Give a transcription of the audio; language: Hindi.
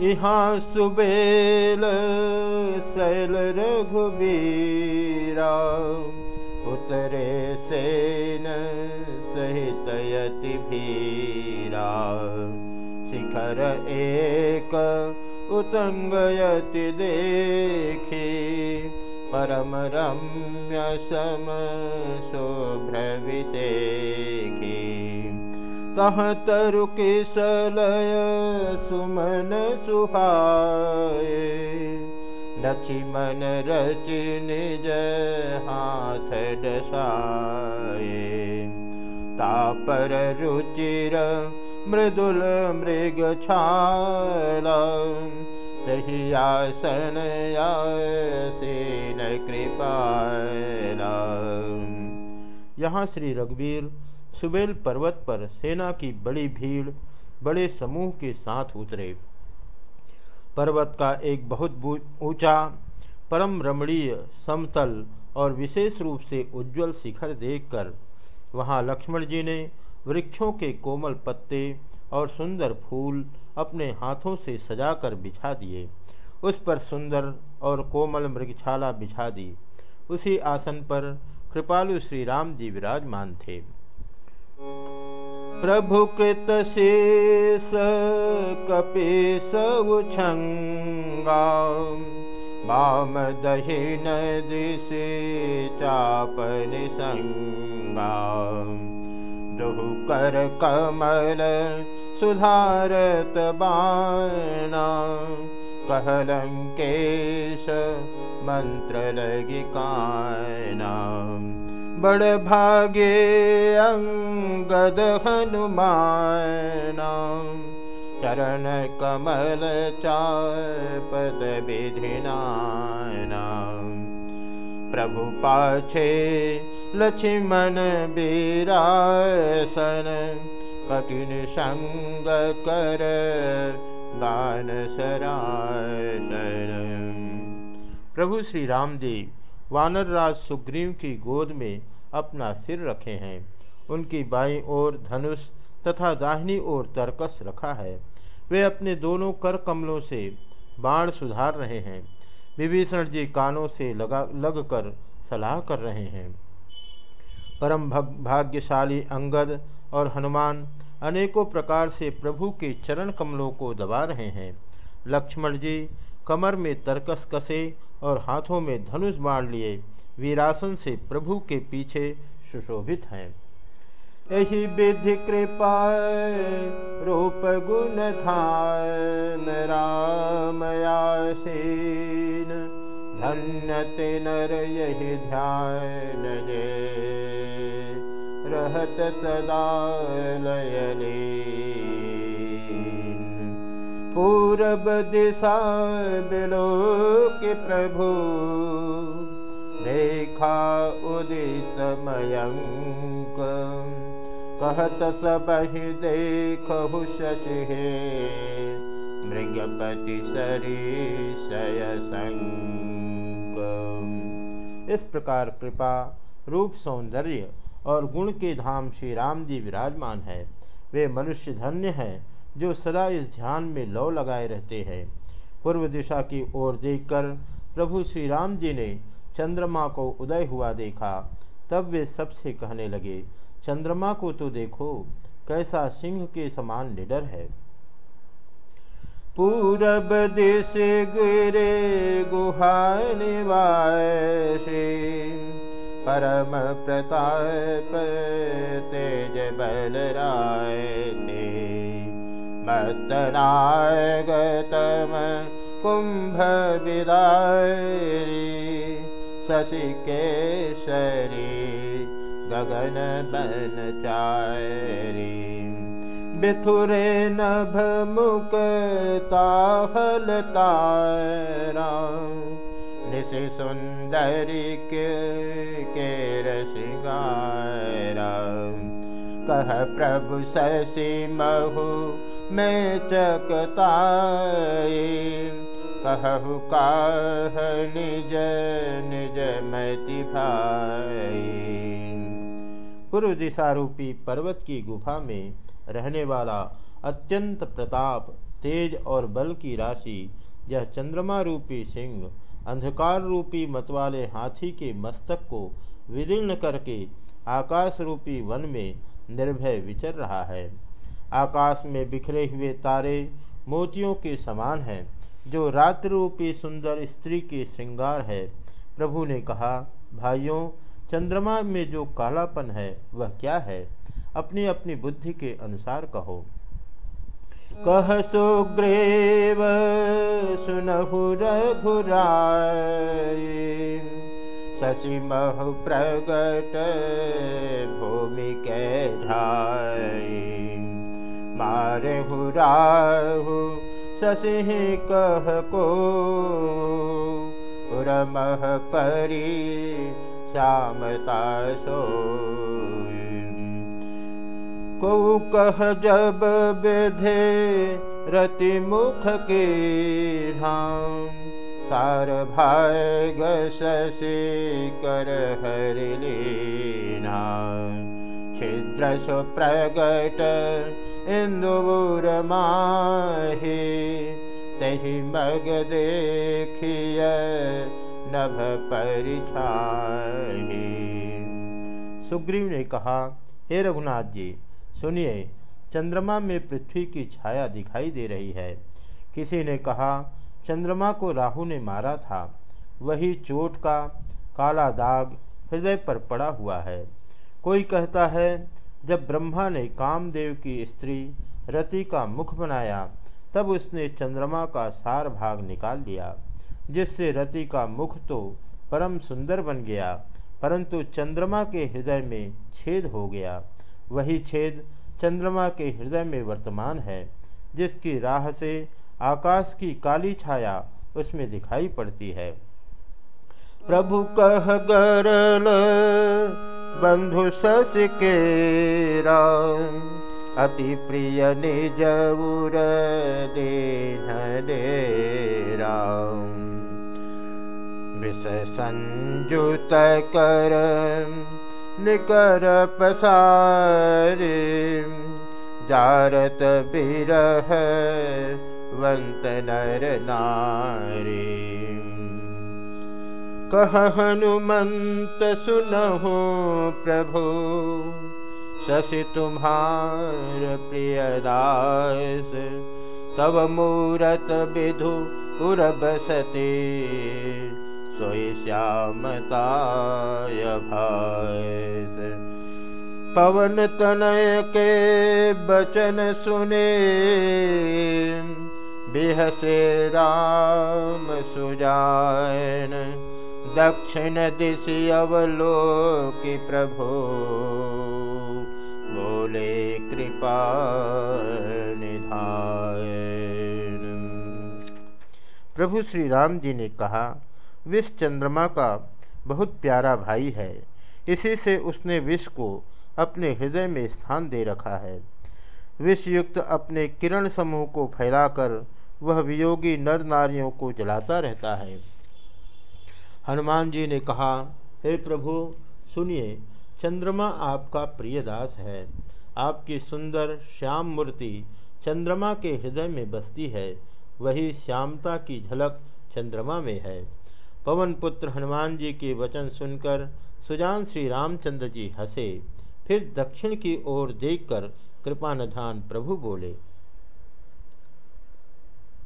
यहाँ सुबेल शैल रघुबीरा उतरे सेन सहित यति भीरा। शिखर एक उतंगयति देखी परम रम्य सम शुभ्र विषेखी कह तरु के सलय सुमन सुहाए। मन रचि निज हाथ डसाए। तापर रुचिर मृदुल मृग छाला। तही आसन आसीन कृपाला। यहाँ श्री रघुवीर सुबेल पर्वत पर सेना की बड़ी भीड़, बड़े समूह के साथ उतरे। पर्वत का एक बहुत ऊँचा, परम रमणीय, समतल और विशेष रूप से उज्जवल शिखर देखकर वहाँ लक्ष्मण जी ने वृक्षों के कोमल पत्ते और सुंदर फूल अपने हाथों से सजाकर बिछा दिए। उस पर सुंदर और कोमल मृगछाला बिछा दी। उसी आसन पर कृपालु श्री राम जी विराजमान थे। प्रभु कृत शेष कपि कृतशेषपिशुच्छङ्गा वाम दहिन दिशे चापनि सङ्गा। दुकर कमल सुधारत बाणा। कहलङ्केश मन्त्रलगि कायना बड़ भागे अंगद हनुमान चरण कमल चापत विधिनाना प्रभु पाछे लक्ष्मण बीरासन कठिन सरासन प्रभु श्री राम जी वानरराज सुग्रीव की गोद में अपना सिर रखे हैं। उनकी बाईं ओर धनुष तथा दाहिनी ओर तरकस रखा है। वे अपने दोनों कर कमलों से बाण सुधार रहे हैं। विभीषण जी कानों से लगा लग कर सलाह कर रहे हैं। परम भग, भाग्यशाली अंगद और हनुमान अनेकों प्रकार से प्रभु के चरण कमलों को दबा रहे हैं। लक्ष्मण जी कमर में तरकस कसे और हाथों में धनुष बाढ़ लिए, वीरासन से प्रभु के पीछे सुशोभित हैं। यही विधि कृपा रूप गुण थान राम आसीन धन्य नर यही ध्यान जे, रहत सदा लयली। पूरब दिशा बिलो के प्रभु। देखा उदित मयंक। कहत सब ही देख शशि मृगपति सरीशय संग इस प्रकार कृपा, रूप सौंदर्य और गुण के धाम श्री राम जी विराजमान है। वे मनुष्य धन्य हैं। जो सदा इस ध्यान में लौ लगाए रहते हैं। पूर्व दिशा की ओर देखकर प्रभु श्री राम जी ने चंद्रमा को उदय हुआ देखा, तब वे सबसे कहने लगे, चंद्रमा को तो देखो, कैसा सिंह के समान निडर है। पूरब दिश गिरे गुहा परम प्रताप तेज बल राय से बदना गतम कुम्भविदारि शशि केशरी गगन बनचारि मिथुरे नभमुकताहलतारा निरसिङ्गार कह प्रभु शशि महु में चकताई कहु काह निज निज मति भाई पूर्व दिशा रूपी पर्वत की गुफा में रहने वाला अत्यंत प्रताप, तेज और बल की राशि, यह चंद्रमा रूपी सिंह, अंधकार रूपी मतवाले हाथी के मस्तक को विदीर्ण करके आकाश रूपी वन में निर्भय विचर रहा है। आकाश में बिखरे हुए तारे मोतियों के समान हैं, जो रात्र रूपी सुंदर स्त्री के श्रृंगार है। प्रभु ने कहा, भाइयों, चंद्रमा में जो कालापन है, वह क्या है? अपनी अपनी बुद्धि के अनुसार कहो। कह सुग्रेव, सुनहु रघुराय। शशि मह प्रगट भूमि के ढाई मारे हुराहु शशि कह को उरमह परी श्यामता सो को कह जब विधे रति मुख के धाम सार भाग शशि कर हरिलीना छिद्र सु प्रगट इंदुर माहे, तही मग देखिय नभ परिछाही। सुग्रीव ने कहा, हे रघुनाथ जी, सुनिए, चंद्रमा में पृथ्वी की छाया दिखाई दे रही है। किसी ने कहा चंद्रमा को राहु ने मारा था। वही चोट का काला दाग हृदय पर पड़ा हुआ है। कोई कहता है, जब ब्रह्मा ने कामदेव की स्त्री रति का मुख बनाया, तब उसने चंद्रमा का सार भाग निकाल लिया, जिससे रति का मुख तो परम सुंदर बन गया, परंतु चंद्रमा के हृदय में छेद हो गया। वही छेद चंद्रमा के हृदय में वर्तमान है, जिसकी राह से आकाश की काली छाया उसमें दिखाई पड़ती है। प्रभु कह गरल बंधु सस के अति प्रिय निज उर राम। विष कर, निकर पसारे, जारत बिरह वंत नर नारी कह हनुमंत सुनहो प्रभु, शशि तुम्हार प्रिय दास तब मूरत विधु उर्बसते, सोई श्यामताय भास। पवन तनय के बचन सुने बिहसे राम सुजान, दक्षिण दिशि अवलोकि प्रभु। बोले कृपा निधाय प्रभु श्री राम जी ने कहा, विष चंद्रमा का बहुत प्यारा भाई है। इसी से उसने विष को अपने हृदय में स्थान दे रखा है। विष युक्त अपने किरण समूह को फैलाकर वह वियोगी नर नारियों को जलाता रहता है। हनुमान जी ने कहा, हे प्रभु, सुनिए, चंद्रमा आपका प्रिय दास है। आपकी सुंदर श्याम मूर्ति चंद्रमा के हृदय में बसती है। वही श्यामता की झलक चंद्रमा में है। पवन पुत्र हनुमान जी के वचन सुनकर सुजान श्री रामचंद्र जी हंसे। फिर दक्षिण की ओर देखकर कृपानधान प्रभु बोले